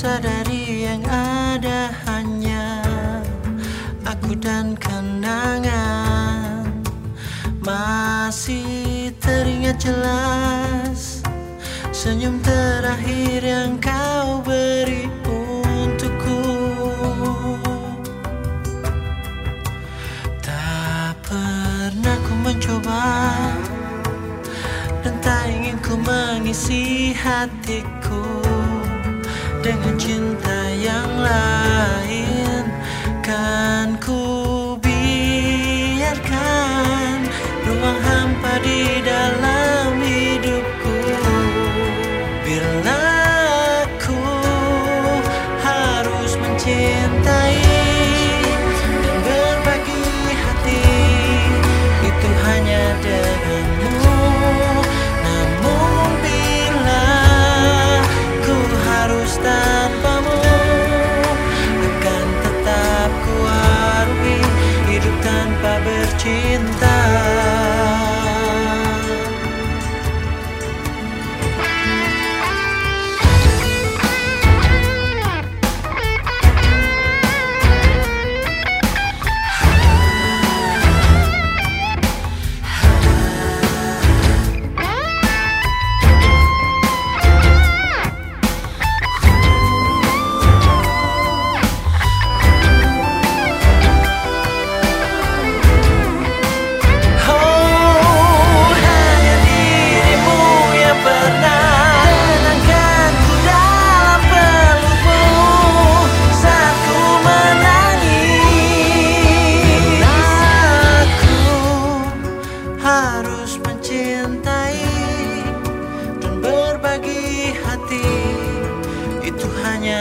sadari yang ada hanya aku dan kenangan. Masih teringat jelas senyum terakhir yang kau beri untukku. Tak pernah ku mencoba dan tak ingin ku mengisi hatiku dengan cinta yang lain. Kan ku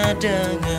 ada nggak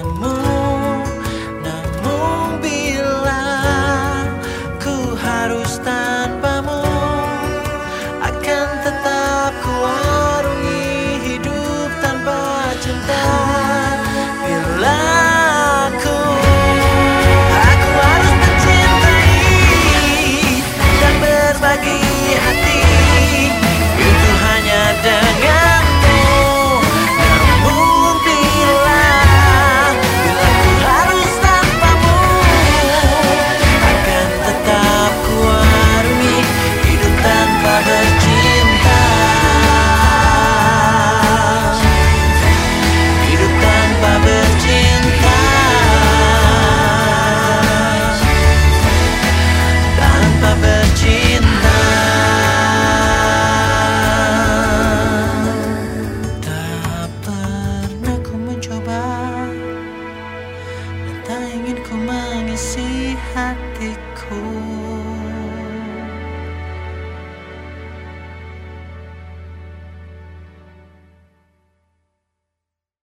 아.